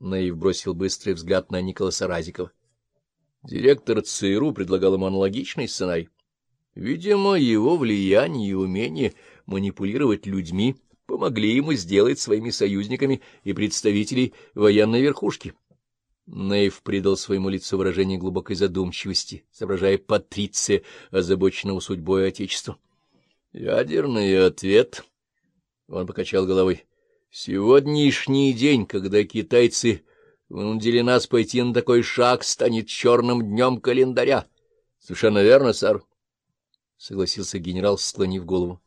Наив бросил быстрый взгляд на Николаса Разикова. Директор ЦРУ предлагал ему аналогичный сценарий. Видимо, его влияние и умение манипулировать людьми помогли ему сделать своими союзниками и представителей военной верхушки. Нейв придал своему лицу выражение глубокой задумчивости, соображая Патриция, озабоченного судьбой Отечества. — Ядерный ответ, — он покачал головой, — сегодняшний день, когда китайцы вынудили нас пойти на такой шаг, станет черным днем календаря. — Совершенно верно, сэр, — согласился генерал, склонив голову.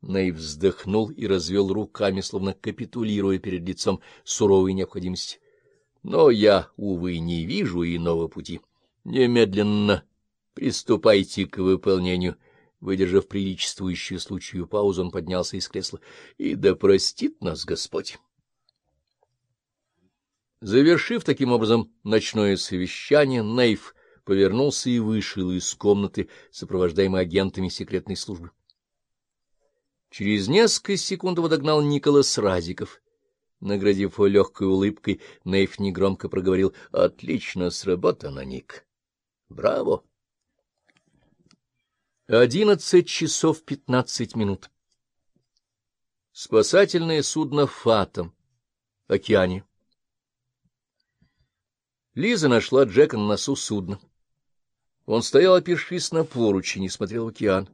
Нейв вздохнул и развел руками, словно капитулируя перед лицом суровой необходимости. Но я, увы, не вижу иного пути. Немедленно приступайте к выполнению. Выдержав приличествующую случаю паузу, он поднялся из кресла. И да простит нас Господь. Завершив таким образом ночное совещание, Нейв повернулся и вышел из комнаты, сопровождаемый агентами секретной службы. Через несколько секунд его догнал Николас Разиков — Наградив его легкой улыбкой, Нейф негромко проговорил «Отлично сработано, Ник! Браво!» Одиннадцать часов пятнадцать минут. Спасательное судно «Фатом» океане. Лиза нашла Джека на носу судна. Он стоял, опершись на поручень, и смотрел в океан.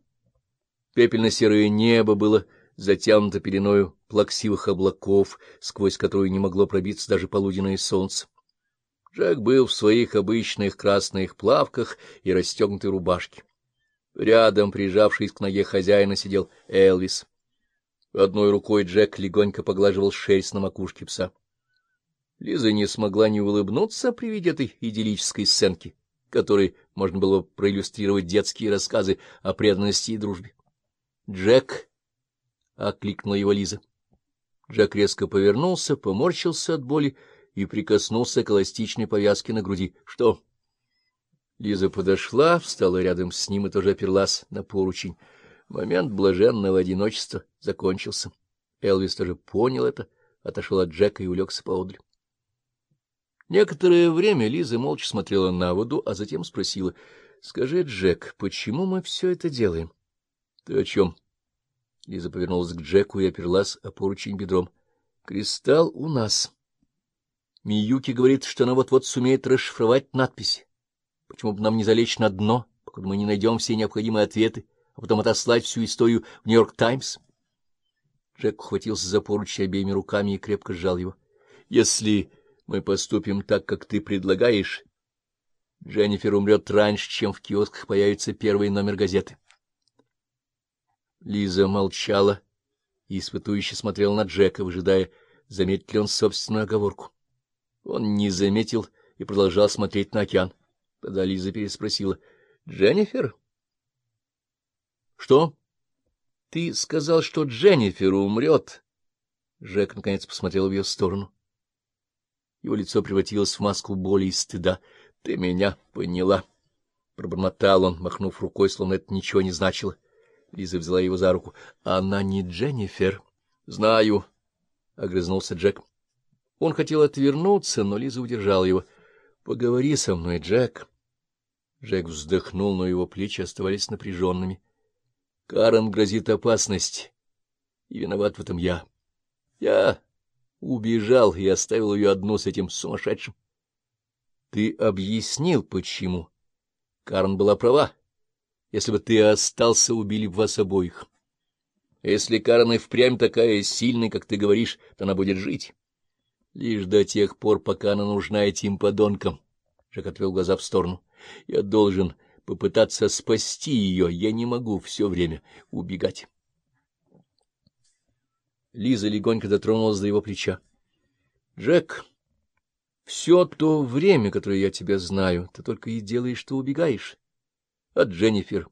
Пепельно-серое небо было затянуто пеленою плаксивых облаков, сквозь которую не могло пробиться даже полуденное солнце. Джек был в своих обычных красных плавках и расстегнутой рубашке. Рядом, прижавшись к ноге хозяина, сидел Элвис. Одной рукой Джек легонько поглаживал шерсть на макушке пса. Лиза не смогла не улыбнуться при виде этой идиллической сценки, которой можно было проиллюстрировать детские рассказы о преданности и дружбе. Джек — окликнула его Лиза. Джек резко повернулся, поморщился от боли и прикоснулся к эластичной повязке на груди. — Что? Лиза подошла, встала рядом с ним и тоже оперлась на поручень. Момент блаженного одиночества закончился. Элвис тоже понял это, отошел от Джека и улегся поодаль. Некоторое время Лиза молча смотрела на воду, а затем спросила, — Скажи, Джек, почему мы все это делаем? — Ты о чем? Лиза повернулась к Джеку и оперлась о поручень бедром. — Кристалл у нас. Миюки говорит, что она вот-вот сумеет расшифровать надписи. Почему бы нам не залечь на дно, пока мы не найдем все необходимые ответы, а потом отослать всю историю в Нью-Йорк Таймс? Джек ухватился за поручень обеими руками и крепко сжал его. — Если мы поступим так, как ты предлагаешь, Дженнифер умрет раньше, чем в киосках появится первый номер газеты. Лиза молчала и испытующе смотрела на Джека, выжидая, заметит ли он собственную оговорку. Он не заметил и продолжал смотреть на океан. Тогда Лиза переспросила. — Дженнифер? — Что? — Ты сказал, что Дженнифер умрет. Джек наконец посмотрел в ее сторону. Его лицо превратилось в маску боли и стыда. — Ты меня поняла. Пробормотал он, махнув рукой, словно это ничего не значило. Лиза взяла его за руку. — Она не Дженнифер. — Знаю, — огрызнулся Джек. Он хотел отвернуться, но Лиза удержала его. — Поговори со мной, Джек. Джек вздохнул, но его плечи оставались напряженными. — Карен грозит опасность, и виноват в этом я. Я убежал и оставил ее одну с этим сумасшедшим. — Ты объяснил, почему. Карен была права. Если бы ты остался, убили бы вас обоих. Если Карен и впрямь такая сильная, как ты говоришь, то она будет жить. Лишь до тех пор, пока она нужна этим подонкам. Жак отвел глаза в сторону. Я должен попытаться спасти ее. Я не могу все время убегать. Лиза легонько дотронулась до его плеча. — Джек, все то время, которое я тебя знаю, ты только и делаешь, что убегаешь от Дженнифер,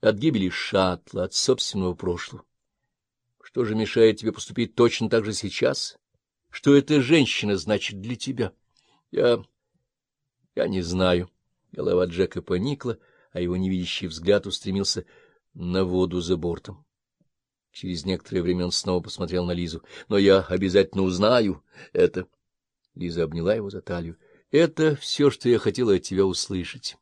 от гибели шаттла, от собственного прошлого. Что же мешает тебе поступить точно так же сейчас? Что эта женщина значит для тебя? Я... я не знаю. Голова Джека поникла, а его невидящий взгляд устремился на воду за бортом. Через некоторое время он снова посмотрел на Лизу. — Но я обязательно узнаю это. Лиза обняла его за талию. — Это все, что я хотела от тебя услышать.